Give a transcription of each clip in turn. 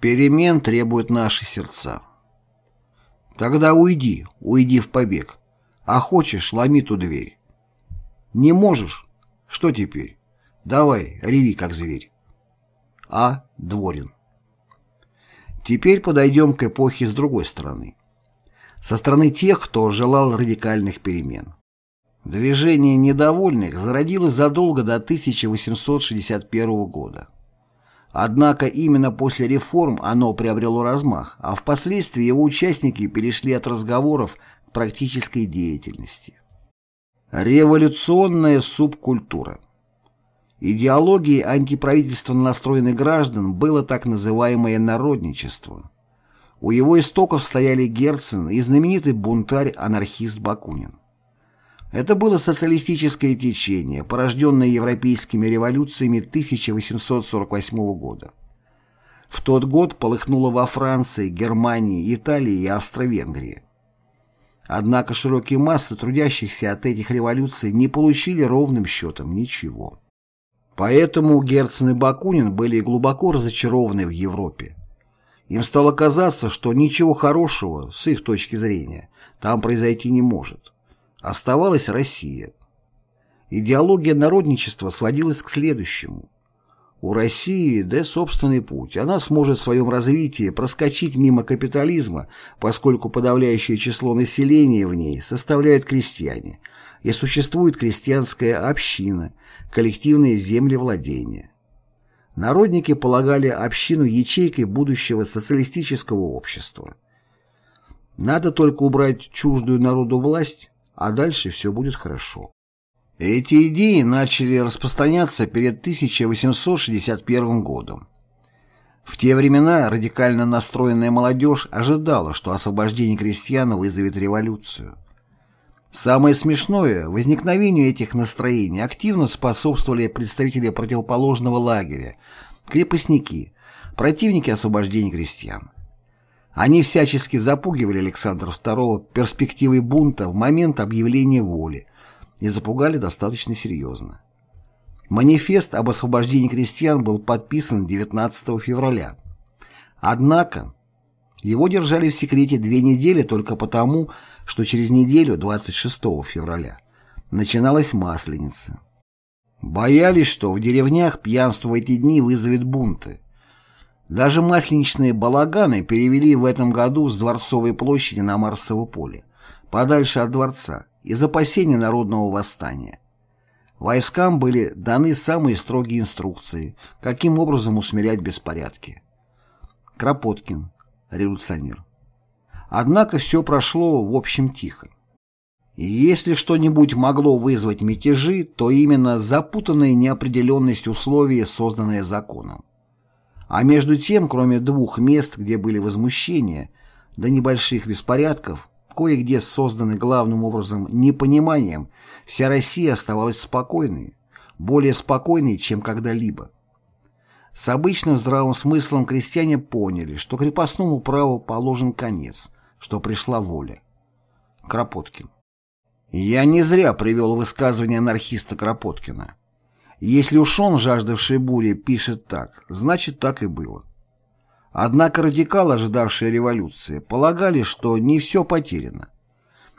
Перемен требуют наши сердца. Тогда уйди, уйди в побег. А хочешь, ломи ту дверь. Не можешь? Что теперь? Давай, реви, как зверь. А. Дворин. Теперь подойдем к эпохе с другой стороны. Со стороны тех, кто желал радикальных перемен. Движение недовольных зародилось задолго до 1861 года. Однако именно после реформ оно приобрело размах, а впоследствии его участники перешли от разговоров к практической деятельности. Революционная субкультура Идеологией антиправительственно настроенных граждан было так называемое народничество. У его истоков стояли Герцен и знаменитый бунтарь-анархист Бакунин. Это было социалистическое течение, порожденное европейскими революциями 1848 года. В тот год полыхнуло во Франции, Германии, Италии и Австро-Венгрии. Однако широкие массы трудящихся от этих революций не получили ровным счетом ничего. Поэтому Герцен и Бакунин были глубоко разочарованы в Европе. Им стало казаться, что ничего хорошего, с их точки зрения, там произойти не может. Оставалась Россия. Идеология народничества сводилась к следующему. У России, да собственный путь, она сможет в своем развитии проскочить мимо капитализма, поскольку подавляющее число населения в ней составляют крестьяне, и существует крестьянская община, коллективные землевладения. Народники полагали общину ячейкой будущего социалистического общества. Надо только убрать чуждую народу власть, а дальше все будет хорошо. Эти идеи начали распространяться перед 1861 годом. В те времена радикально настроенная молодежь ожидала, что освобождение крестьян вызовет революцию. Самое смешное, возникновению этих настроений активно способствовали представители противоположного лагеря, крепостники, противники освобождения крестьян. Они всячески запугивали Александра II перспективой бунта в момент объявления воли и запугали достаточно серьезно. Манифест об освобождении крестьян был подписан 19 февраля. Однако его держали в секрете две недели только потому, что через неделю, 26 февраля, начиналась Масленица. Боялись, что в деревнях пьянство в эти дни вызовет бунты. Даже масленичные балаганы перевели в этом году с Дворцовой площади на Марсово поле, подальше от дворца, из опасения народного восстания. Войскам были даны самые строгие инструкции, каким образом усмирять беспорядки. Кропоткин, революционер. Однако все прошло в общем тихо. Если что-нибудь могло вызвать мятежи, то именно запутанная неопределенность условий, созданная законом. А между тем, кроме двух мест, где были возмущения, до небольших беспорядков, кое-где созданы главным образом непониманием, вся Россия оставалась спокойной, более спокойной, чем когда-либо. С обычным здравым смыслом крестьяне поняли, что крепостному праву положен конец, что пришла воля. Кропоткин. Я не зря привел высказывание анархиста Кропоткина. Если уж он, жаждавший бури, пишет так, значит так и было. Однако радикалы, ожидавшие революции, полагали, что не все потеряно.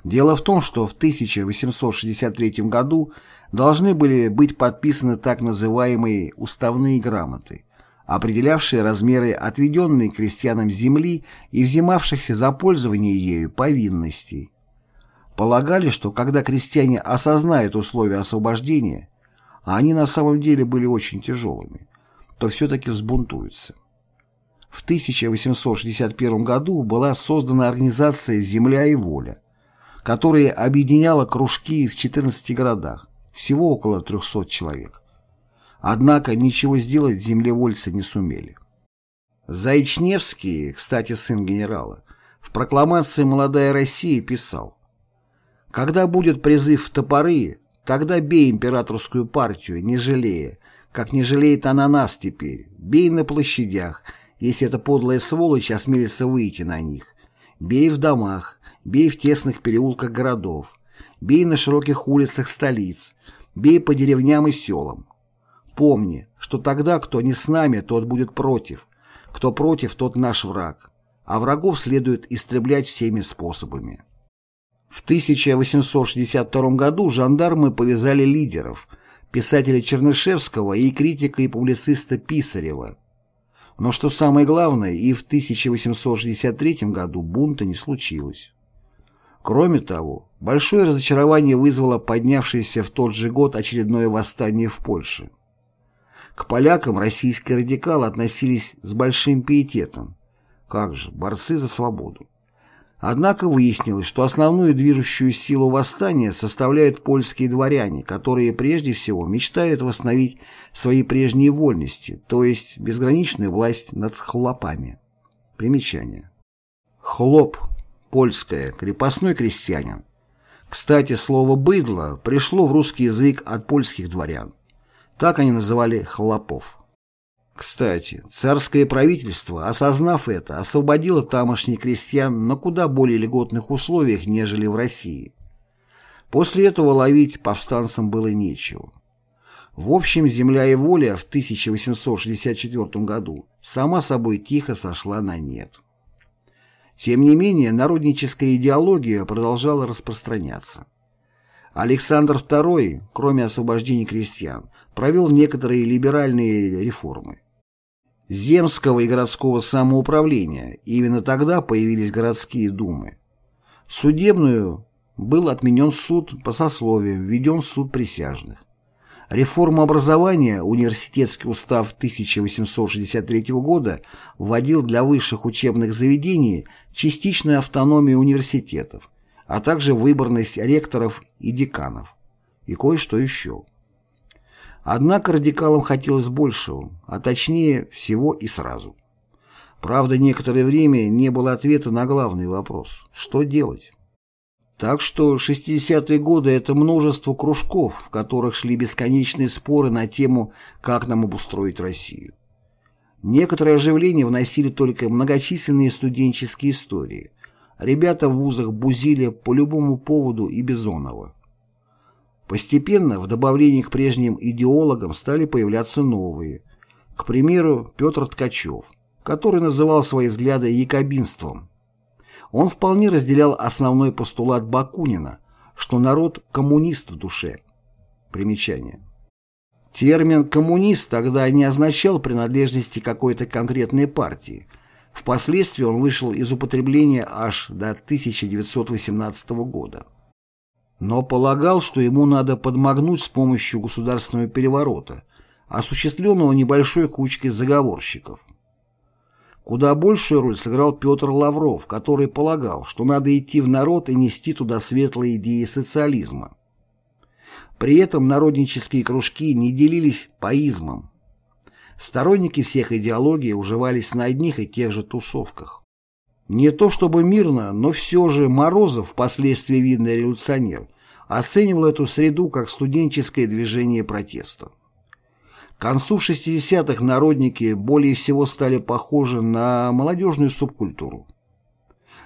Дело в том, что в 1863 году должны были быть подписаны так называемые «уставные грамоты», определявшие размеры отведенной крестьянам земли и взимавшихся за пользование ею повинностей. Полагали, что когда крестьяне осознают условия освобождения, а они на самом деле были очень тяжелыми, то все-таки взбунтуются. В 1861 году была создана организация «Земля и воля», которая объединяла кружки в 14 городах, всего около 300 человек. Однако ничего сделать землевольцы не сумели. Зайчневский, кстати, сын генерала, в прокламации «Молодая Россия» писал «Когда будет призыв в топоры, Тогда бей императорскую партию, не жалея, как не жалеет она нас теперь. Бей на площадях, если эта подлая сволочь осмелится выйти на них. Бей в домах, бей в тесных переулках городов, бей на широких улицах столиц, бей по деревням и селам. Помни, что тогда кто не с нами, тот будет против, Кто против, тот наш враг, а врагов следует истреблять всеми способами. В 1862 году жандармы повязали лидеров, писателя Чернышевского и критика и публициста Писарева. Но что самое главное, и в 1863 году бунта не случилось. Кроме того, большое разочарование вызвало поднявшееся в тот же год очередное восстание в Польше. К полякам российские радикалы относились с большим пиететом. Как же, борцы за свободу. Однако выяснилось, что основную движущую силу восстания составляют польские дворяне, которые прежде всего мечтают восстановить свои прежние вольности, то есть безграничную власть над хлопами. Примечание. Хлоп, польское, крепостной крестьянин. Кстати, слово «быдло» пришло в русский язык от польских дворян. Так они называли хлопов. Кстати, царское правительство, осознав это, освободило тамошних крестьян на куда более льготных условиях, нежели в России. После этого ловить повстанцам было нечего. В общем, «Земля и воля» в 1864 году сама собой тихо сошла на нет. Тем не менее, народническая идеология продолжала распространяться. Александр II, кроме освобождения крестьян, провел некоторые либеральные реформы земского и городского самоуправления, именно тогда появились городские думы. Судебную был отменен суд по сословиям, введен суд присяжных. Реформа образования, университетский устав 1863 года вводил для высших учебных заведений частичную автономию университетов, а также выборность ректоров и деканов, и кое-что еще. Однако радикалам хотелось большего, а точнее всего и сразу. Правда, некоторое время не было ответа на главный вопрос – что делать? Так что 60-е годы – это множество кружков, в которых шли бесконечные споры на тему «как нам обустроить Россию». Некоторое оживление вносили только многочисленные студенческие истории. Ребята в вузах бузили по любому поводу и Бизонова. Постепенно в добавлении к прежним идеологам стали появляться новые. К примеру, Петр Ткачев, который называл свои взгляды якобинством. Он вполне разделял основной постулат Бакунина, что народ – коммунист в душе. Примечание. Термин «коммунист» тогда не означал принадлежности какой-то конкретной партии. Впоследствии он вышел из употребления аж до 1918 года но полагал, что ему надо подмогнуть с помощью государственного переворота, осуществленного небольшой кучкой заговорщиков. Куда большую роль сыграл Петр Лавров, который полагал, что надо идти в народ и нести туда светлые идеи социализма. При этом народнические кружки не делились по измам. Сторонники всех идеологий уживались на одних и тех же тусовках. Не то чтобы мирно, но все же Морозов, впоследствии видный революционер, оценивал эту среду как студенческое движение протеста. К концу 60-х народники более всего стали похожи на молодежную субкультуру.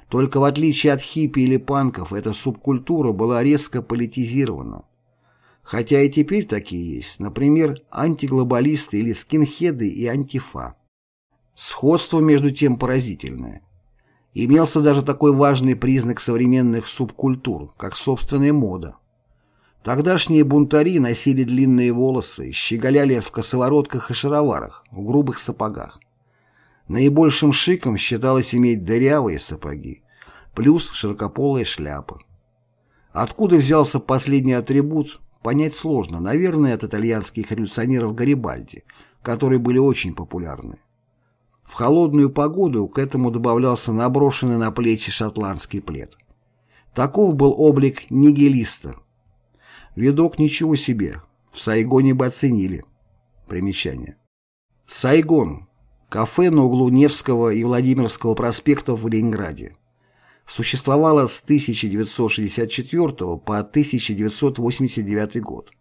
Только в отличие от хиппи или панков, эта субкультура была резко политизирована. Хотя и теперь такие есть, например, антиглобалисты или скинхеды и антифа. Сходство между тем поразительное. Имелся даже такой важный признак современных субкультур, как собственная мода. Тогдашние бунтари носили длинные волосы, щеголяли в косоворотках и шароварах, в грубых сапогах. Наибольшим шиком считалось иметь дырявые сапоги, плюс широкополая шляпа. Откуда взялся последний атрибут, понять сложно, наверное, от итальянских революционеров Гарибальди, которые были очень популярны. В холодную погоду к этому добавлялся наброшенный на плечи шотландский плед. Таков был облик нигилиста. Видок ничего себе, в Сайгоне бы оценили. Примечание. Сайгон. Кафе на углу Невского и Владимирского проспектов в Ленинграде. Существовало с 1964 по 1989 год.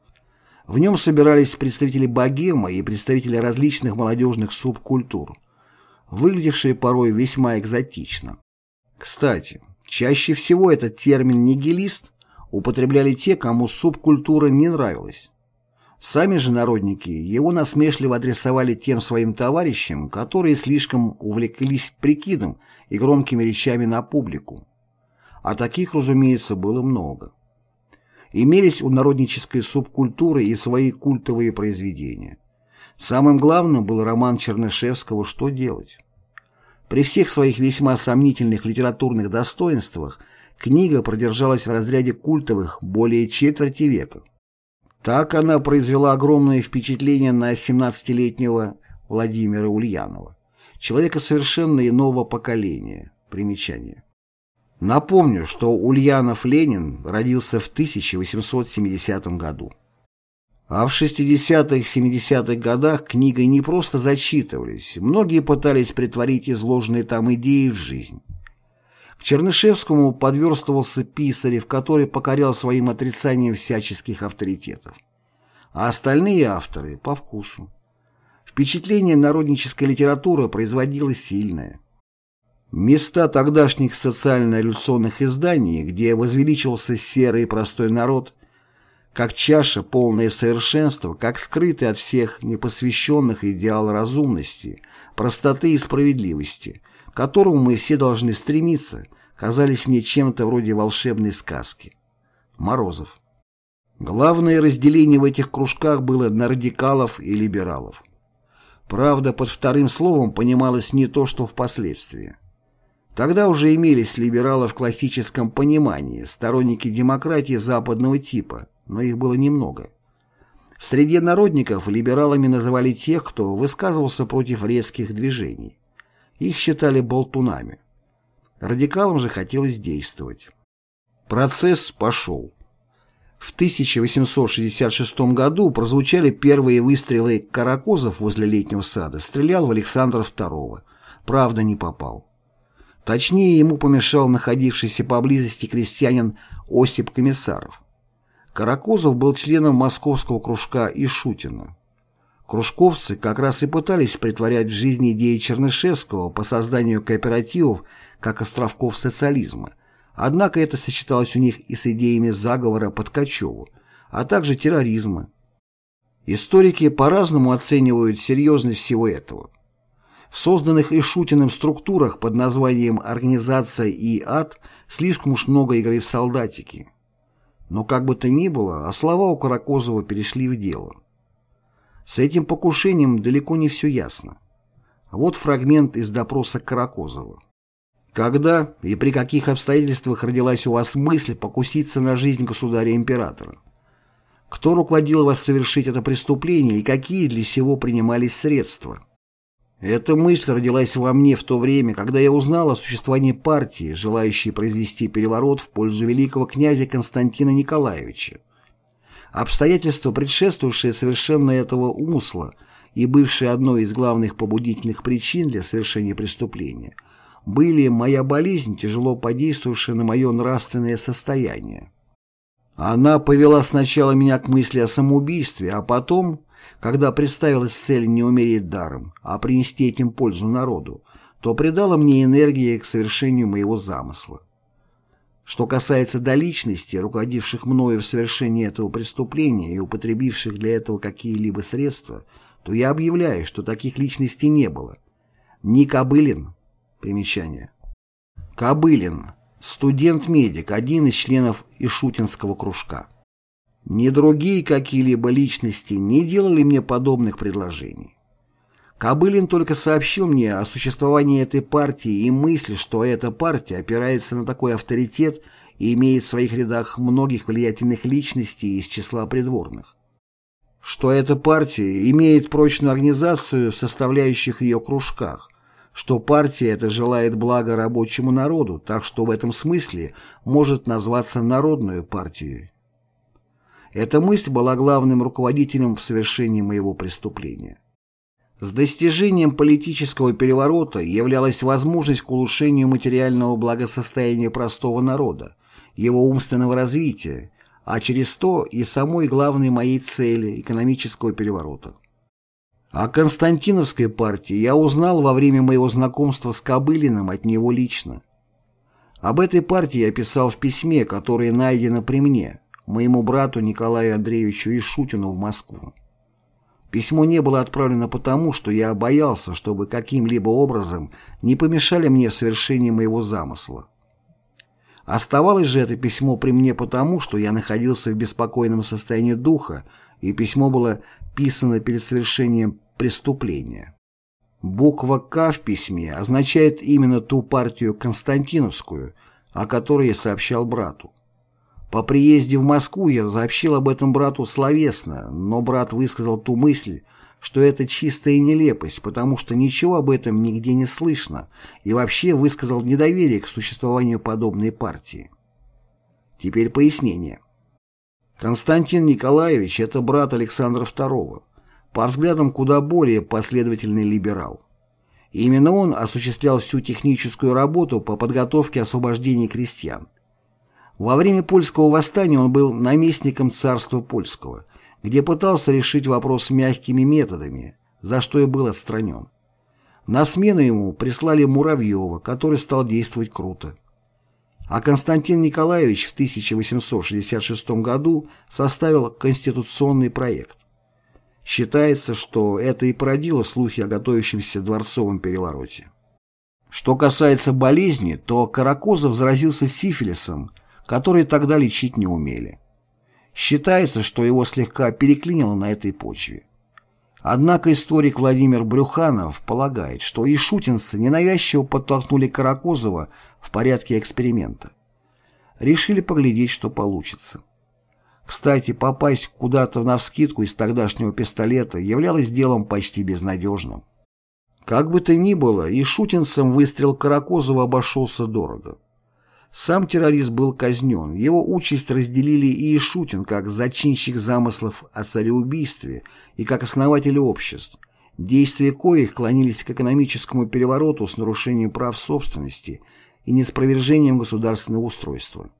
В нем собирались представители богема и представители различных молодежных субкультур – выглядевшие порой весьма экзотично. Кстати, чаще всего этот термин «нигилист» употребляли те, кому субкультура не нравилась. Сами же народники его насмешливо адресовали тем своим товарищам, которые слишком увлеклись прикидом и громкими речами на публику. А таких, разумеется, было много. Имелись у народнической субкультуры и свои культовые произведения. Самым главным был роман Чернышевского «Что делать?». При всех своих весьма сомнительных литературных достоинствах книга продержалась в разряде культовых более четверти века. Так она произвела огромное впечатление на 17-летнего Владимира Ульянова, человека совершенно иного поколения. Примечание. Напомню, что Ульянов Ленин родился в 1870 году. А в 60-70-х годах книгой не просто зачитывались, многие пытались притворить изложенные там идеи в жизнь. К Чернышевскому подверстывался Писарев, который покорял своим отрицанием всяческих авторитетов. А остальные авторы – по вкусу. Впечатление народнической литературы производило сильное. Места тогдашних социально-революционных изданий, где возвеличивался серый простой народ, как чаша, полная совершенства, как скрытый от всех непосвященных идеал разумности, простоты и справедливости – к которому мы все должны стремиться, казались мне чем-то вроде волшебной сказки. Морозов. Главное разделение в этих кружках было на радикалов и либералов. Правда, под вторым словом понималось не то, что впоследствии. Тогда уже имелись либералы в классическом понимании, сторонники демократии западного типа, но их было немного. В среде народников либералами называли тех, кто высказывался против резких движений. Их считали болтунами. Радикалам же хотелось действовать. Процесс пошел. В 1866 году прозвучали первые выстрелы Каракозов возле летнего сада, стрелял в Александра II. Правда, не попал. Точнее, ему помешал находившийся поблизости крестьянин Осип Комиссаров. Каракозов был членом московского кружка Ишутина. Кружковцы как раз и пытались притворять в жизнь идеи Чернышевского по созданию кооперативов как островков социализма, однако это сочеталось у них и с идеями заговора Качеву, а также терроризма. Историки по-разному оценивают серьезность всего этого. В созданных Ишутиным структурах под названием «Организация и ад» слишком уж много игры в солдатики. Но как бы то ни было, а слова у Каракозова перешли в дело. С этим покушением далеко не все ясно. Вот фрагмент из допроса Каракозова. Когда и при каких обстоятельствах родилась у вас мысль покуситься на жизнь государя-императора? Кто руководил вас совершить это преступление и какие для сего принимались средства? Эта мысль родилась во мне в то время, когда я узнал о существовании партии, желающей произвести переворот в пользу великого князя Константина Николаевича. Обстоятельства, предшествовавшие совершенно этого умысла и бывшие одной из главных побудительных причин для совершения преступления, были моя болезнь, тяжело подействовавшая на мое нравственное состояние. Она повела сначала меня к мысли о самоубийстве, а потом, когда представилась цель не умереть даром, а принести этим пользу народу, то придала мне энергии к совершению моего замысла. Что касается до личности, руководивших мною в совершении этого преступления и употребивших для этого какие-либо средства, то я объявляю, что таких личностей не было. Ни Кобылин, примечание. Кобылин, студент-медик, один из членов Ишутинского кружка. Ни другие какие-либо личности не делали мне подобных предложений. Кобылин только сообщил мне о существовании этой партии и мысли, что эта партия опирается на такой авторитет и имеет в своих рядах многих влиятельных личностей из числа придворных. Что эта партия имеет прочную организацию в составляющих ее кружках, что партия эта желает блага рабочему народу, так что в этом смысле может назваться народную партией. Эта мысль была главным руководителем в совершении моего преступления. С достижением политического переворота являлась возможность к улучшению материального благосостояния простого народа, его умственного развития, а через то и самой главной моей цели – экономического переворота. О Константиновской партии я узнал во время моего знакомства с Кобылиным от него лично. Об этой партии я писал в письме, которое найдено при мне, моему брату Николаю Андреевичу Ишутину в Москву. Письмо не было отправлено потому, что я боялся, чтобы каким-либо образом не помешали мне в совершении моего замысла. Оставалось же это письмо при мне потому, что я находился в беспокойном состоянии духа, и письмо было писано перед совершением преступления. Буква «К» в письме означает именно ту партию Константиновскую, о которой я сообщал брату. По приезде в Москву я сообщил об этом брату словесно, но брат высказал ту мысль, что это чистая нелепость, потому что ничего об этом нигде не слышно, и вообще высказал недоверие к существованию подобной партии. Теперь пояснение. Константин Николаевич – это брат Александра II, по взглядам куда более последовательный либерал. Именно он осуществлял всю техническую работу по подготовке освобождения крестьян. Во время польского восстания он был наместником царства польского, где пытался решить вопрос мягкими методами, за что и был отстранен. На смену ему прислали Муравьева, который стал действовать круто. А Константин Николаевич в 1866 году составил конституционный проект. Считается, что это и породило слухи о готовящемся дворцовом перевороте. Что касается болезни, то Каракозов заразился сифилисом которые тогда лечить не умели. Считается, что его слегка переклинило на этой почве. Однако историк Владимир Брюханов полагает, что и шутинцы ненавязчиво подтолкнули Каракозова в порядке эксперимента. Решили поглядеть, что получится. Кстати, попасть куда-то навскидку из тогдашнего пистолета являлось делом почти безнадежным. Как бы то ни было, и шутинцам выстрел Каракозова обошелся дорого. Сам террорист был казнен, его участь разделили и Ишутин как зачинщик замыслов о цареубийстве и как основатель обществ, действия коих клонились к экономическому перевороту с нарушением прав собственности и неспровержением государственного устройства.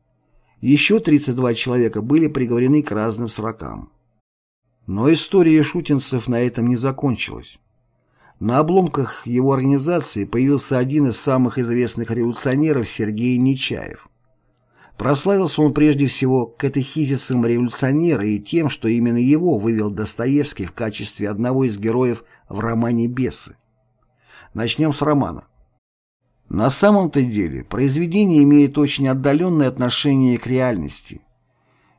Еще 32 человека были приговорены к разным срокам. Но история шутинцев на этом не закончилась. На обломках его организации появился один из самых известных революционеров Сергей Нечаев. Прославился он прежде всего катехизисом революционера и тем, что именно его вывел Достоевский в качестве одного из героев в романе «Бесы». Начнем с романа. На самом-то деле произведение имеет очень отдаленное отношение к реальности.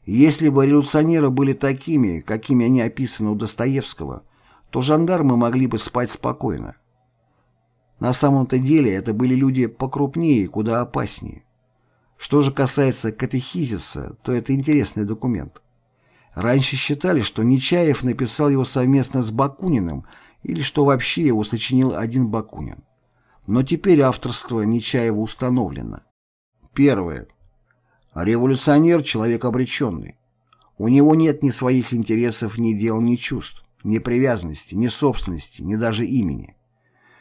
Если бы революционеры были такими, какими они описаны у Достоевского – то жандармы могли бы спать спокойно. На самом-то деле это были люди покрупнее и куда опаснее. Что же касается катехизиса, то это интересный документ. Раньше считали, что Нечаев написал его совместно с Бакуниным или что вообще его сочинил один Бакунин. Но теперь авторство Нечаева установлено. Первое. Революционер – человек обреченный. У него нет ни своих интересов, ни дел, ни чувств ни привязанности, ни собственности, ни даже имени.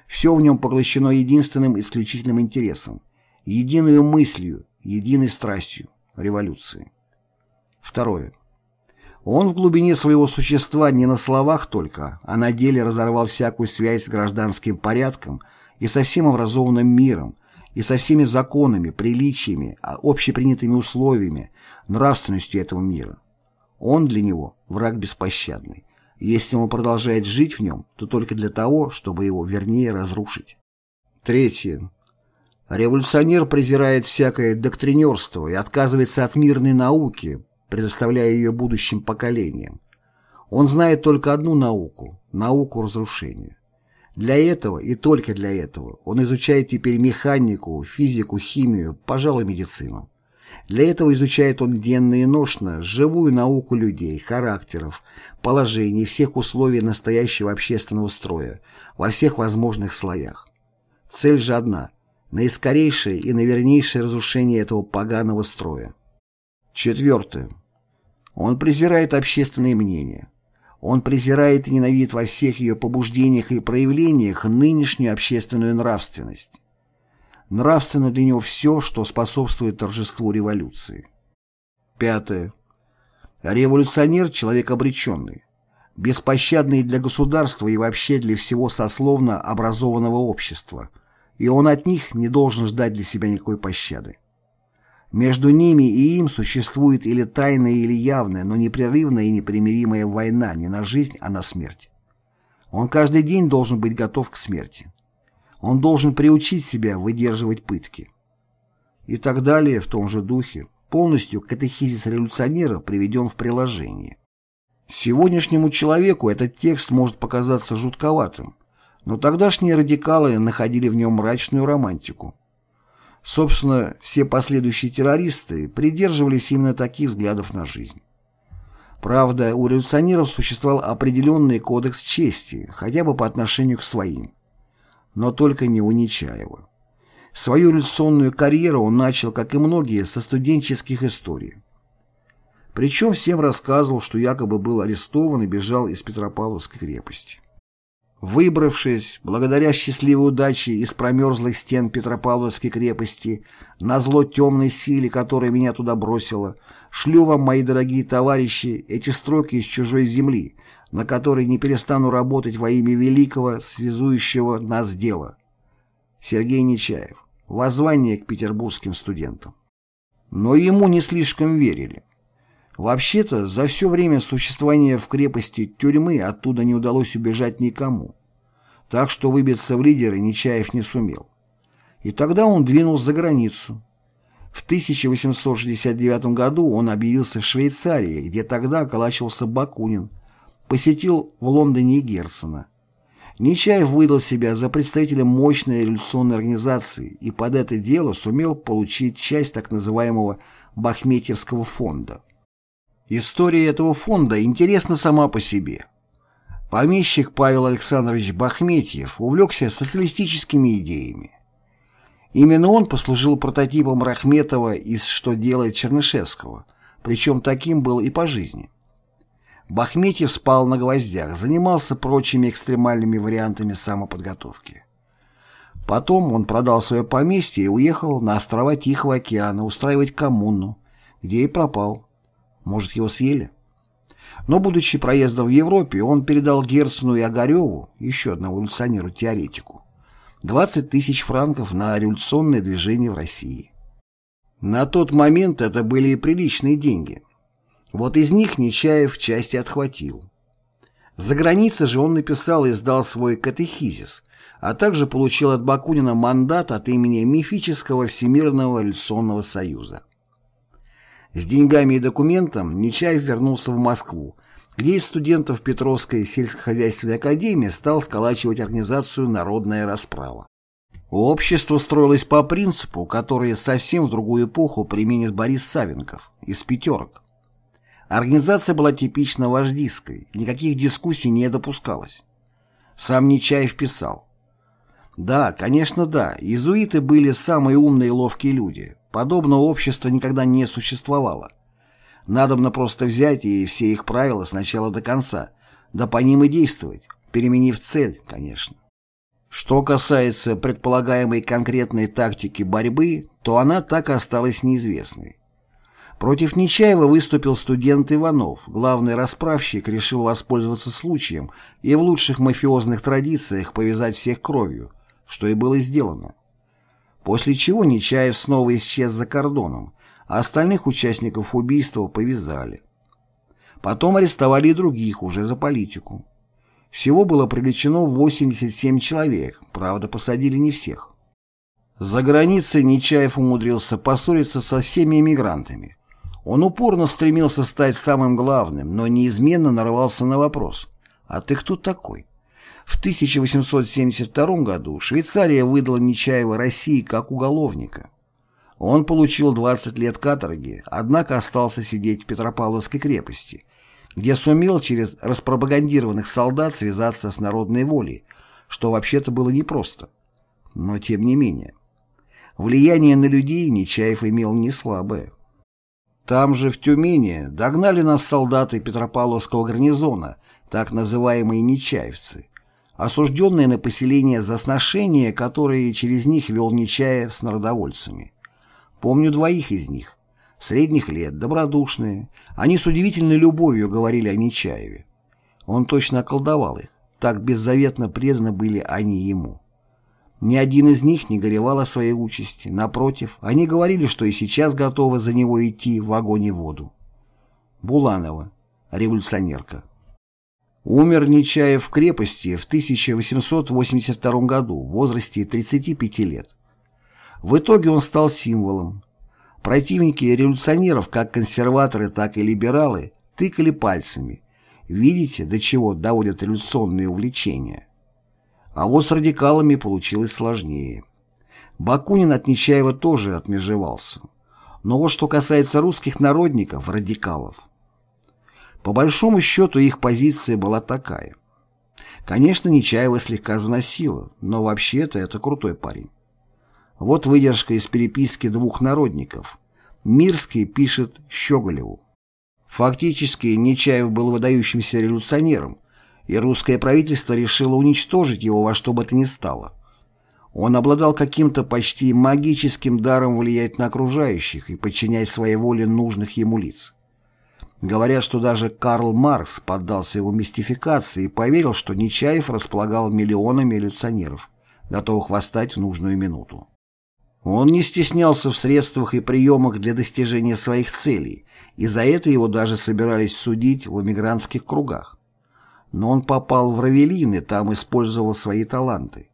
Все в нем поглощено единственным исключительным интересом, единой мыслью, единой страстью – революции. Второе. Он в глубине своего существа не на словах только, а на деле разорвал всякую связь с гражданским порядком и со всем образованным миром, и со всеми законами, приличиями, а общепринятыми условиями, нравственностью этого мира. Он для него враг беспощадный, если он продолжает жить в нем, то только для того, чтобы его вернее разрушить. Третье. Революционер презирает всякое доктринерство и отказывается от мирной науки, предоставляя ее будущим поколениям. Он знает только одну науку – науку разрушения. Для этого и только для этого он изучает теперь механику, физику, химию, пожалуй, медицину. Для этого изучает он денно и ношно живую науку людей, характеров, положений, всех условий настоящего общественного строя, во всех возможных слоях. Цель же одна – наискорейшее и навернейшее разрушение этого поганого строя. Четвертое. Он презирает общественное мнение. Он презирает и ненавидит во всех ее побуждениях и проявлениях нынешнюю общественную нравственность. Нравственно для него все, что способствует торжеству революции. Пятое. Революционер – человек обреченный, беспощадный для государства и вообще для всего сословно образованного общества, и он от них не должен ждать для себя никакой пощады. Между ними и им существует или тайная, или явная, но непрерывная и непримиримая война не на жизнь, а на смерть. Он каждый день должен быть готов к смерти. Он должен приучить себя выдерживать пытки. И так далее в том же духе. Полностью катехизис революционера приведен в приложении. Сегодняшнему человеку этот текст может показаться жутковатым, но тогдашние радикалы находили в нем мрачную романтику. Собственно, все последующие террористы придерживались именно таких взглядов на жизнь. Правда, у революционеров существовал определенный кодекс чести, хотя бы по отношению к своим. Но только не у Нечаева. Свою революционную карьеру он начал, как и многие, со студенческих историй. Причем всем рассказывал, что якобы был арестован и бежал из Петропавловской крепости. Выбравшись, благодаря счастливой удаче из промерзлых стен Петропавловской крепости, на зло темной силе, которая меня туда бросила, шлю вам, мои дорогие товарищи, эти строки из чужой земли, на которой не перестану работать во имя великого, связующего нас дела. Сергей Нечаев. Воззвание к петербургским студентам. Но ему не слишком верили. Вообще-то, за все время существования в крепости тюрьмы оттуда не удалось убежать никому. Так что выбиться в лидеры Нечаев не сумел. И тогда он двинулся за границу. В 1869 году он объявился в Швейцарии, где тогда околачивался Бакунин, посетил в Лондоне и Герцена. Нечаев выдал себя за представителя мощной революционной организации и под это дело сумел получить часть так называемого Бахметьевского фонда. История этого фонда интересна сама по себе. Помещик Павел Александрович Бахметьев увлекся социалистическими идеями. Именно он послужил прототипом Рахметова из «Что делает Чернышевского», причем таким был и по жизни. Бахметьев спал на гвоздях, занимался прочими экстремальными вариантами самоподготовки. Потом он продал свое поместье и уехал на острова Тихого океана устраивать коммуну, где и пропал. Может, его съели? Но, будучи проездом в Европе, он передал Герцену и Огареву, еще одному революционеру-теоретику, 20 тысяч франков на революционное движение в России. На тот момент это были приличные деньги. Вот из них Нечаев части отхватил. За границей же он написал и сдал свой катехизис, а также получил от Бакунина мандат от имени мифического Всемирного революционного союза. С деньгами и документом Нечаев вернулся в Москву, где из студентов Петровской сельскохозяйственной академии стал сколачивать организацию «Народная расправа». Общество строилось по принципу, который совсем в другую эпоху применит Борис Савенков, из «пятерок». Организация была типично вождистской, никаких дискуссий не допускалось. Сам Нечаев писал. Да, конечно, да, иезуиты были самые умные и ловкие люди, Подобного общества никогда не существовало. Надобно просто взять и все их правила сначала до конца, да по ним и действовать, переменив цель, конечно. Что касается предполагаемой конкретной тактики борьбы, то она так и осталась неизвестной. Против Нечаева выступил студент Иванов, главный расправщик решил воспользоваться случаем и в лучших мафиозных традициях повязать всех кровью, что и было сделано после чего Нечаев снова исчез за кордоном, а остальных участников убийства повязали. Потом арестовали и других уже за политику. Всего было привлечено 87 человек, правда, посадили не всех. За границей Нечаев умудрился поссориться со всеми эмигрантами. Он упорно стремился стать самым главным, но неизменно нарывался на вопрос «А ты кто такой?» В 1872 году Швейцария выдала Нечаева России как уголовника. Он получил 20 лет каторги, однако остался сидеть в Петропавловской крепости, где сумел через распропагандированных солдат связаться с народной волей, что вообще-то было непросто. Но тем не менее. Влияние на людей Нечаев имел не слабое. Там же, в Тюмени, догнали нас солдаты Петропавловского гарнизона, так называемые нечаевцы, осужденные на поселение за сношения, которые через них вел Нечаев с народовольцами. Помню двоих из них. Средних лет, добродушные. Они с удивительной любовью говорили о Нечаеве. Он точно околдовал их. Так беззаветно преданы были они ему. Ни один из них не горевал о своей участи. Напротив, они говорили, что и сейчас готовы за него идти в огонь и воду. Буланова, революционерка. Умер Нечаев в крепости в 1882 году в возрасте 35 лет. В итоге он стал символом. Противники революционеров, как консерваторы, так и либералы, тыкали пальцами. Видите, до чего доводят революционные увлечения. А вот с радикалами получилось сложнее. Бакунин от Нечаева тоже отмежевался. Но вот что касается русских народников, радикалов. По большому счету их позиция была такая. Конечно, Нечаева слегка заносила, но вообще-то это крутой парень. Вот выдержка из переписки двух народников. Мирский пишет Щеголеву. Фактически Нечаев был выдающимся революционером, и русское правительство решило уничтожить его во что бы то ни стало. Он обладал каким-то почти магическим даром влиять на окружающих и подчинять своей воле нужных ему лиц. Говорят, что даже Карл Маркс поддался его мистификации и поверил, что Нечаев располагал миллионами революционеров, готовых восстать в нужную минуту. Он не стеснялся в средствах и приемах для достижения своих целей, и за это его даже собирались судить в эмигрантских кругах. Но он попал в Равелин и там использовал свои таланты.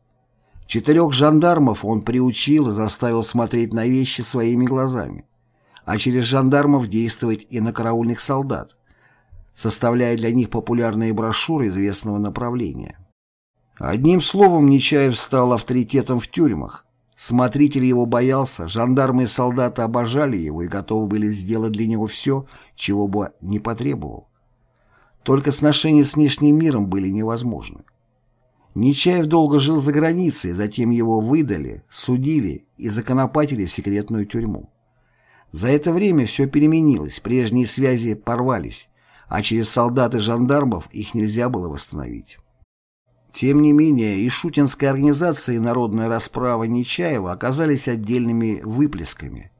Четырех жандармов он приучил и заставил смотреть на вещи своими глазами а через жандармов действовать и на караульных солдат, составляя для них популярные брошюры известного направления. Одним словом, Нечаев стал авторитетом в тюрьмах. Смотритель его боялся, жандармы и солдаты обожали его и готовы были сделать для него все, чего бы не потребовал. Только сношения с внешним миром были невозможны. Нечаев долго жил за границей, затем его выдали, судили и законопатили в секретную тюрьму. За это время все переменилось, прежние связи порвались, а через солдат и жандармов их нельзя было восстановить. Тем не менее, и шутинская организация, и народная расправа Нечаева оказались отдельными выплесками.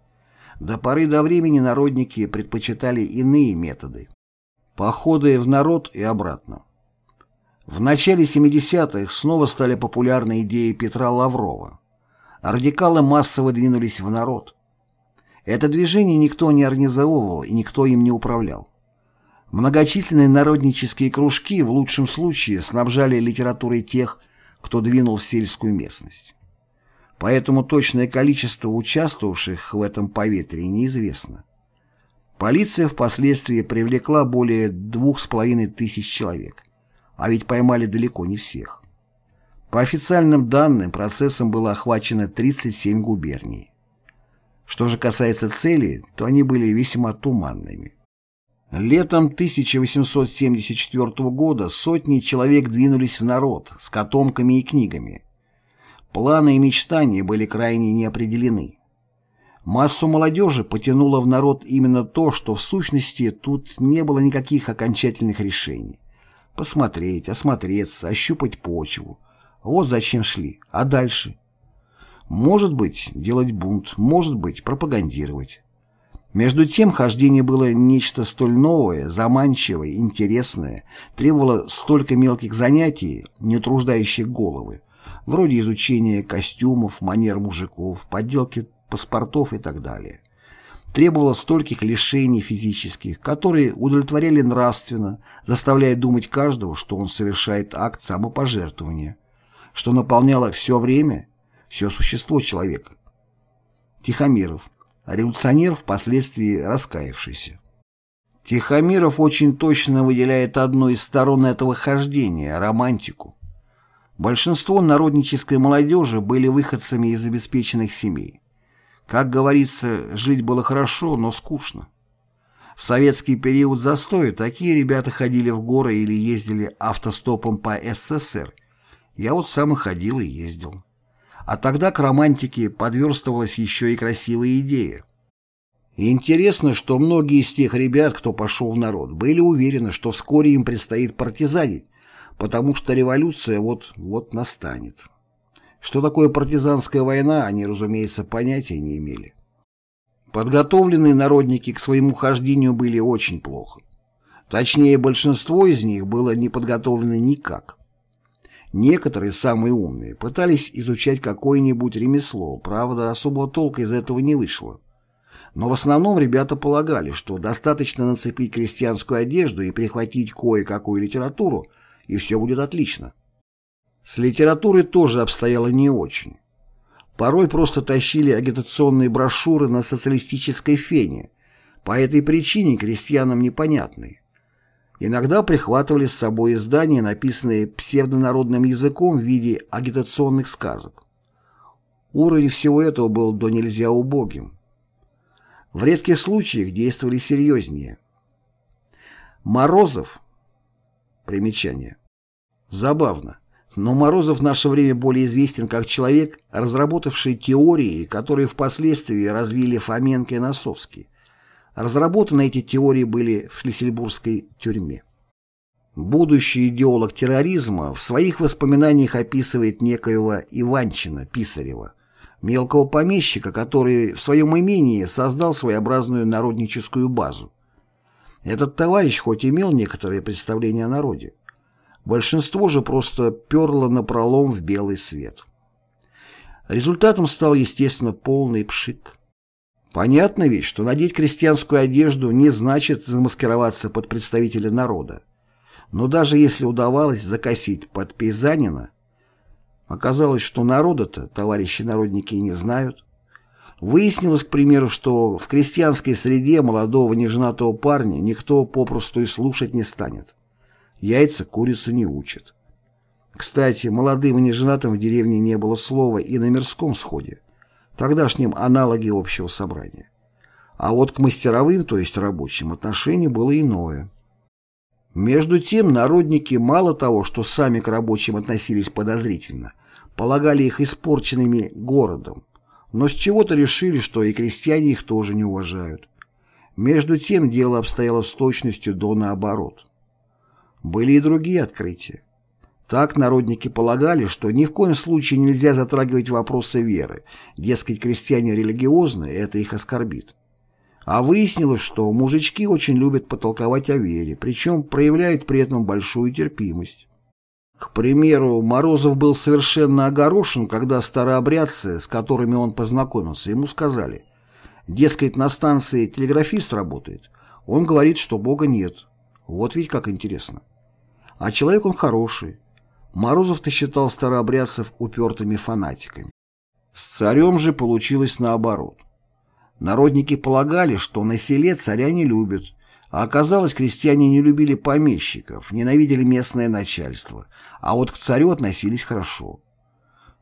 До поры до времени народники предпочитали иные методы. Походы в народ и обратно. В начале 70-х снова стали популярны идеи Петра Лаврова. Радикалы массово двинулись в народ. Это движение никто не организовывал и никто им не управлял. Многочисленные народнические кружки в лучшем случае снабжали литературой тех, кто двинул в сельскую местность. Поэтому точное количество участвовавших в этом поветрии неизвестно. Полиция впоследствии привлекла более двух с половиной тысяч человек, а ведь поймали далеко не всех. По официальным данным, процессом было охвачено 37 губерний. Что же касается целей, то они были весьма туманными. Летом 1874 года сотни человек двинулись в народ с котомками и книгами. Планы и мечтания были крайне неопределены. Массу молодежи потянуло в народ именно то, что в сущности тут не было никаких окончательных решений. Посмотреть, осмотреться, ощупать почву. Вот зачем шли. А дальше? Может быть, делать бунт, может быть, пропагандировать. Между тем, хождение было нечто столь новое, заманчивое, интересное, требовало столько мелких занятий, не труждающих головы, вроде изучения костюмов, манер мужиков, подделки паспортов и так далее. Требовало стольких лишений физических, которые удовлетворяли нравственно, заставляя думать каждого, что он совершает акт самопожертвования, что наполняло все время все существо человека. Тихомиров, революционер, впоследствии раскаявшийся. Тихомиров очень точно выделяет одну из сторон этого хождения – романтику. Большинство народнической молодежи были выходцами из обеспеченных семей. Как говорится, жить было хорошо, но скучно. В советский период застоя такие ребята ходили в горы или ездили автостопом по СССР. Я вот сам и ходил и ездил. А тогда к романтике подверстывалась еще и красивая идея. Интересно, что многие из тех ребят, кто пошел в народ, были уверены, что вскоре им предстоит партизанить, потому что революция вот-вот настанет. Что такое партизанская война, они, разумеется, понятия не имели. Подготовленные народники к своему хождению были очень плохо. Точнее, большинство из них было не подготовлено никак. Некоторые, самые умные, пытались изучать какое-нибудь ремесло, правда, особого толка из этого не вышло. Но в основном ребята полагали, что достаточно нацепить крестьянскую одежду и прихватить кое-какую литературу, и все будет отлично. С литературой тоже обстояло не очень. Порой просто тащили агитационные брошюры на социалистической фене, по этой причине крестьянам непонятные. Иногда прихватывали с собой издания, написанные псевдонародным языком в виде агитационных сказок. Уровень всего этого был до нельзя убогим. В редких случаях действовали серьезнее. Морозов. Примечание. Забавно. Но Морозов в наше время более известен как человек, разработавший теории, которые впоследствии развили Фоменко и Носовский. Разработаны эти теории были в Шлиссельбургской тюрьме. Будущий идеолог терроризма в своих воспоминаниях описывает некоего Иванчина Писарева, мелкого помещика, который в своем имении создал своеобразную народническую базу. Этот товарищ хоть имел некоторые представления о народе, большинство же просто перло напролом в белый свет. Результатом стал, естественно, полный пшик. Понятно ведь, что надеть крестьянскую одежду не значит замаскироваться под представителя народа. Но даже если удавалось закосить под пейзанина, оказалось, что народа-то товарищи народники не знают. Выяснилось, к примеру, что в крестьянской среде молодого неженатого парня никто попросту и слушать не станет. Яйца курицу не учат. Кстати, молодым и неженатым в деревне не было слова и на мирском сходе тогдашнем аналоге общего собрания. А вот к мастеровым, то есть рабочим, отношение было иное. Между тем, народники мало того, что сами к рабочим относились подозрительно, полагали их испорченными городом, но с чего-то решили, что и крестьяне их тоже не уважают. Между тем, дело обстояло с точностью до наоборот. Были и другие открытия. Так народники полагали, что ни в коем случае нельзя затрагивать вопросы веры, дескать, крестьяне религиозные, это их оскорбит. А выяснилось, что мужички очень любят потолковать о вере, причем проявляют при этом большую терпимость. К примеру, Морозов был совершенно огорошен, когда старообрядцы, с которыми он познакомился, ему сказали, дескать, на станции телеграфист работает. Он говорит, что Бога нет. Вот ведь как интересно. А человек он хороший, Морозов-то считал старообрядцев упертыми фанатиками. С царем же получилось наоборот. Народники полагали, что на селе царя не любят, а оказалось, крестьяне не любили помещиков, ненавидели местное начальство, а вот к царю относились хорошо.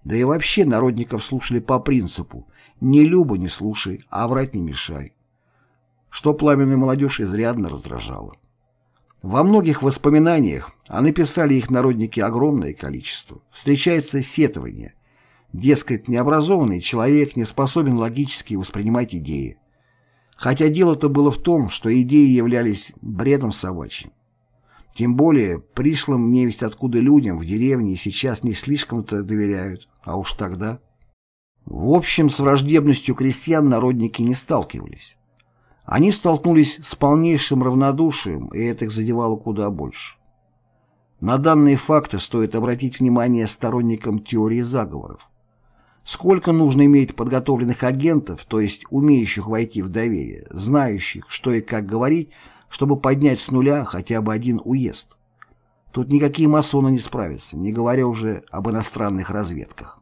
Да и вообще народников слушали по принципу «не люба не слушай, а врать не мешай», что пламенную молодежь изрядно раздражало. Во многих воспоминаниях, а написали их народники огромное количество, встречается сетование. Дескать, необразованный человек не способен логически воспринимать идеи. Хотя дело-то было в том, что идеи являлись бредом собачьим. Тем более, пришлым невесть откуда людям в деревне сейчас не слишком-то доверяют, а уж тогда. В общем, с враждебностью крестьян народники не сталкивались. Они столкнулись с полнейшим равнодушием, и это их задевало куда больше. На данные факты стоит обратить внимание сторонникам теории заговоров. Сколько нужно иметь подготовленных агентов, то есть умеющих войти в доверие, знающих, что и как говорить, чтобы поднять с нуля хотя бы один уезд. Тут никакие масоны не справятся, не говоря уже об иностранных разведках.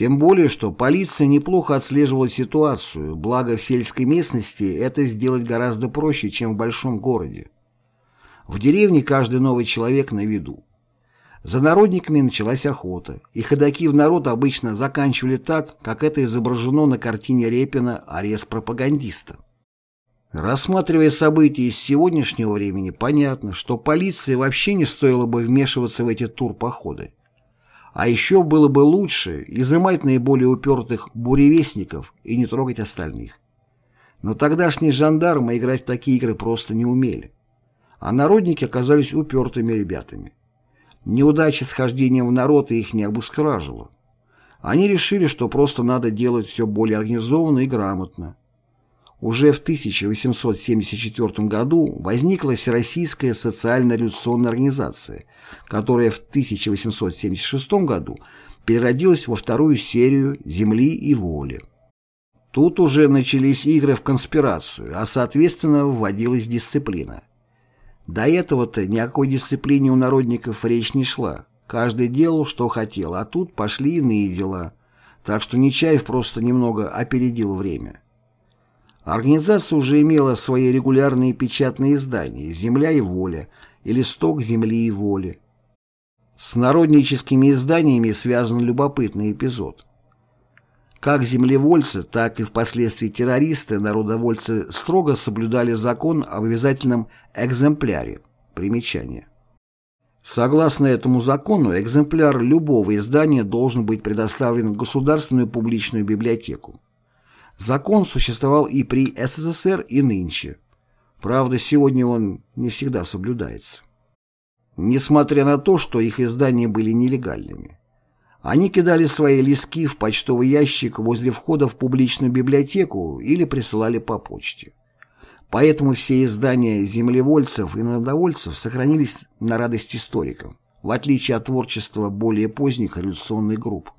Тем более, что полиция неплохо отслеживала ситуацию, благо в сельской местности это сделать гораздо проще, чем в большом городе. В деревне каждый новый человек на виду. За народниками началась охота, и ходаки в народ обычно заканчивали так, как это изображено на картине Репина «Арест пропагандиста». Рассматривая события из сегодняшнего времени, понятно, что полиции вообще не стоило бы вмешиваться в эти турпоходы. А еще было бы лучше изымать наиболее упертых буревестников и не трогать остальных. Но тогдашние жандармы играть в такие игры просто не умели. А народники оказались упертыми ребятами. Неудача с хождением в народ их не обускражила. Они решили, что просто надо делать все более организованно и грамотно. Уже в 1874 году возникла Всероссийская социально-революционная организация, которая в 1876 году переродилась во вторую серию «Земли и воли». Тут уже начались игры в конспирацию, а соответственно вводилась дисциплина. До этого-то ни о какой дисциплине у народников речь не шла. Каждый делал, что хотел, а тут пошли иные дела. Так что Нечаев просто немного опередил время. Организация уже имела свои регулярные печатные издания «Земля и воля» и «Листок земли и воли». С народническими изданиями связан любопытный эпизод. Как землевольцы, так и впоследствии террористы, народовольцы строго соблюдали закон об обязательном экземпляре. Примечание. Согласно этому закону, экземпляр любого издания должен быть предоставлен в Государственную публичную библиотеку. Закон существовал и при СССР, и нынче. Правда, сегодня он не всегда соблюдается. Несмотря на то, что их издания были нелегальными. Они кидали свои листки в почтовый ящик возле входа в публичную библиотеку или присылали по почте. Поэтому все издания землевольцев и народовольцев сохранились на радость историкам, в отличие от творчества более поздних революционных групп.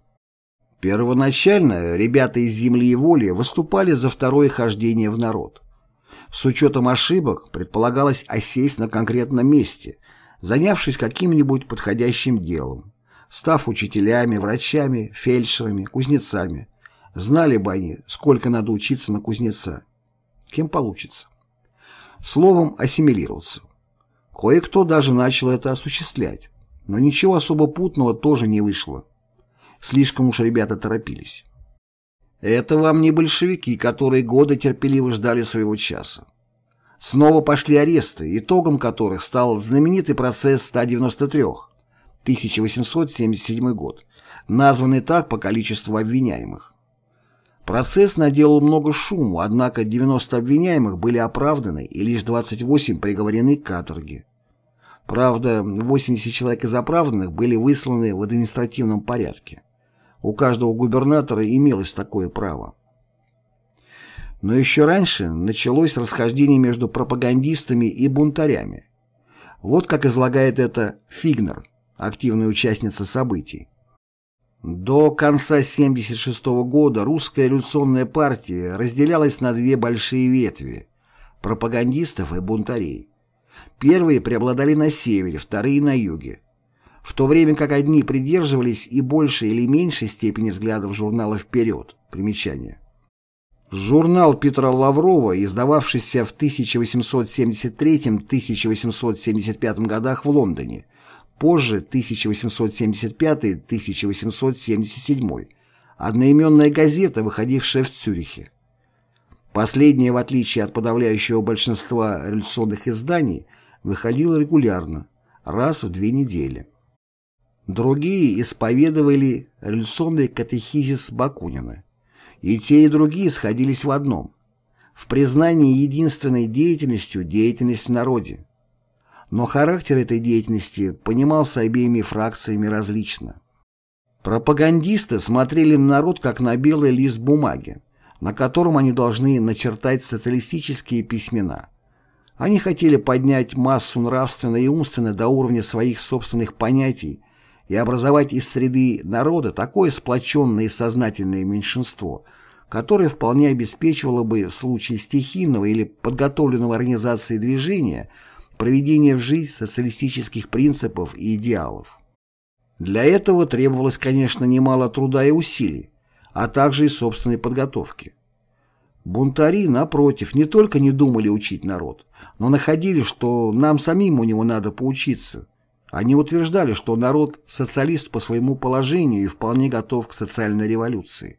Первоначально ребята из «Земли и воли» выступали за второе хождение в народ. С учетом ошибок предполагалось осесть на конкретном месте, занявшись каким-нибудь подходящим делом, став учителями, врачами, фельдшерами, кузнецами. Знали бы они, сколько надо учиться на кузнеца. Кем получится. Словом, ассимилироваться. Кое-кто даже начал это осуществлять, но ничего особо путного тоже не вышло. Слишком уж ребята торопились. Это вам не большевики, которые годы терпеливо ждали своего часа. Снова пошли аресты, итогом которых стал знаменитый процесс 193, 1877 год, названный так по количеству обвиняемых. Процесс наделал много шуму, однако 90 обвиняемых были оправданы и лишь 28 приговорены к каторге. Правда, 80 человек из оправданных были высланы в административном порядке. У каждого губернатора имелось такое право. Но еще раньше началось расхождение между пропагандистами и бунтарями. Вот как излагает это Фигнер, активная участница событий. До конца 1976 года русская революционная партия разделялась на две большие ветви – пропагандистов и бунтарей. Первые преобладали на севере, вторые – на юге в то время как одни придерживались и большей или меньшей степени взглядов журнала «Вперед». Примечание. Журнал Петра Лаврова, издававшийся в 1873-1875 годах в Лондоне, позже 1875-1877, одноименная газета, выходившая в Цюрихе. Последняя, в отличие от подавляющего большинства революционных изданий, выходила регулярно, раз в две недели. Другие исповедовали революционный катехизис Бакунина. И те, и другие сходились в одном – в признании единственной деятельностью деятельность в народе. Но характер этой деятельности понимался обеими фракциями различно. Пропагандисты смотрели на народ как на белый лист бумаги, на котором они должны начертать социалистические письмена. Они хотели поднять массу нравственно и умственно до уровня своих собственных понятий и образовать из среды народа такое сплоченное и сознательное меньшинство, которое вполне обеспечивало бы в случае стихийного или подготовленного организации движения проведение в жизнь социалистических принципов и идеалов. Для этого требовалось, конечно, немало труда и усилий, а также и собственной подготовки. Бунтари, напротив, не только не думали учить народ, но находили, что нам самим у него надо поучиться, они утверждали, что народ социалист по своему положению и вполне готов к социальной революции.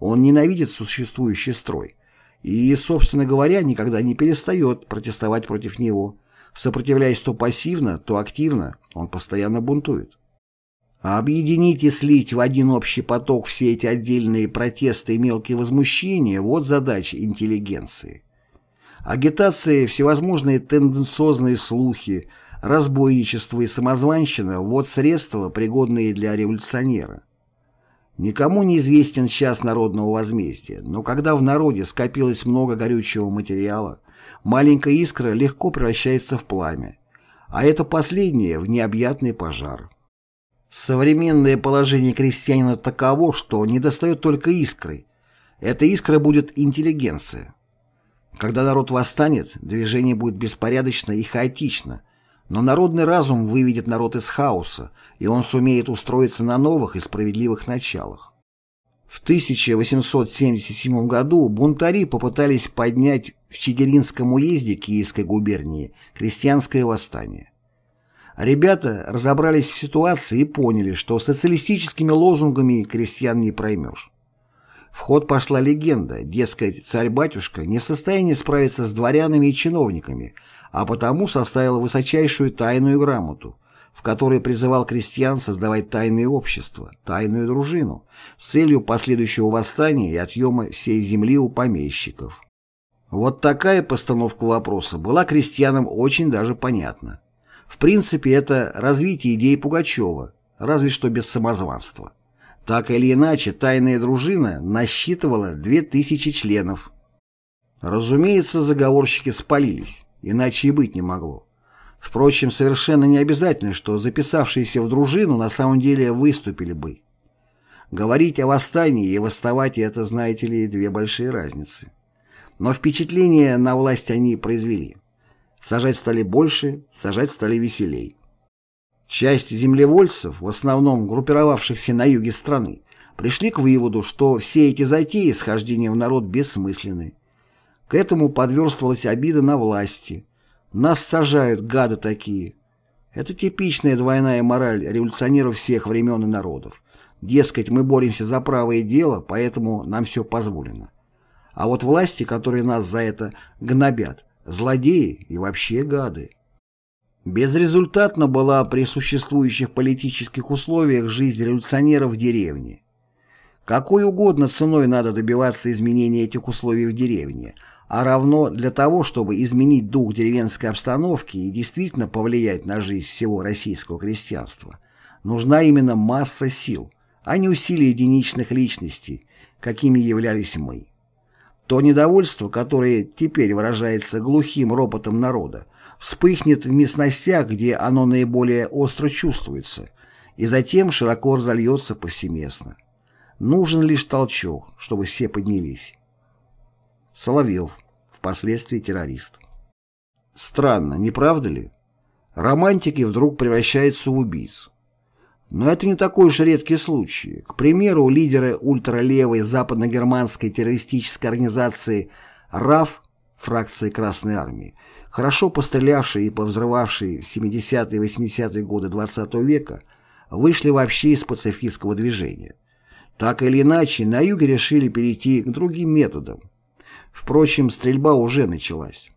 Он ненавидит существующий строй и, собственно говоря, никогда не перестает протестовать против него. Сопротивляясь то пассивно, то активно, он постоянно бунтует. Объединить и слить в один общий поток все эти отдельные протесты и мелкие возмущения – вот задача интеллигенции. Агитация, всевозможные тенденциозные слухи – Разбойничество и самозванщина – вот средства, пригодные для революционера. Никому не известен час народного возмездия, но когда в народе скопилось много горючего материала, маленькая искра легко превращается в пламя, а это последнее в необъятный пожар. Современное положение крестьянина таково, что недостает только искры. Эта искра будет интеллигенция. Когда народ восстанет, движение будет беспорядочно и хаотично – но народный разум выведет народ из хаоса, и он сумеет устроиться на новых и справедливых началах. В 1877 году бунтари попытались поднять в Чигиринском уезде Киевской губернии крестьянское восстание. Ребята разобрались в ситуации и поняли, что социалистическими лозунгами крестьян не проймешь. В ход пошла легенда, дескать, царь-батюшка не в состоянии справиться с дворянами и чиновниками, а потому составил высочайшую тайную грамоту, в которой призывал крестьян создавать тайные общества, тайную дружину, с целью последующего восстания и отъема всей земли у помещиков. Вот такая постановка вопроса была крестьянам очень даже понятна. В принципе, это развитие идей Пугачева, разве что без самозванства. Так или иначе, тайная дружина насчитывала 2000 членов. Разумеется, заговорщики спалились. Иначе и быть не могло. Впрочем, совершенно не обязательно, что записавшиеся в дружину на самом деле выступили бы. Говорить о восстании и восставать – это, знаете ли, две большие разницы. Но впечатление на власть они произвели. Сажать стали больше, сажать стали веселей. Часть землевольцев, в основном группировавшихся на юге страны, пришли к выводу, что все эти затеи схождения в народ бессмысленны, к этому подверстывалась обида на власти. Нас сажают, гады такие. Это типичная двойная мораль революционеров всех времен и народов. Дескать, мы боремся за правое дело, поэтому нам все позволено. А вот власти, которые нас за это гнобят, злодеи и вообще гады. Безрезультатно была при существующих политических условиях жизнь революционеров в деревне. Какой угодно ценой надо добиваться изменения этих условий в деревне – а равно для того, чтобы изменить дух деревенской обстановки и действительно повлиять на жизнь всего российского крестьянства, нужна именно масса сил, а не усилия единичных личностей, какими являлись мы. То недовольство, которое теперь выражается глухим ропотом народа, вспыхнет в местностях, где оно наиболее остро чувствуется, и затем широко разольется повсеместно. Нужен лишь толчок, чтобы все поднялись. Соловьев, впоследствии террорист. Странно, не правда ли? Романтики вдруг превращаются в убийц. Но это не такой уж редкий случай. К примеру, лидеры ультралевой западногерманской террористической организации РАФ, фракции Красной Армии, хорошо пострелявшие и повзрывавшие в 70-е и 80-е годы XX -го века, вышли вообще из пацифистского движения. Так или иначе, на юге решили перейти к другим методам. Впрочем, стрельба уже началась.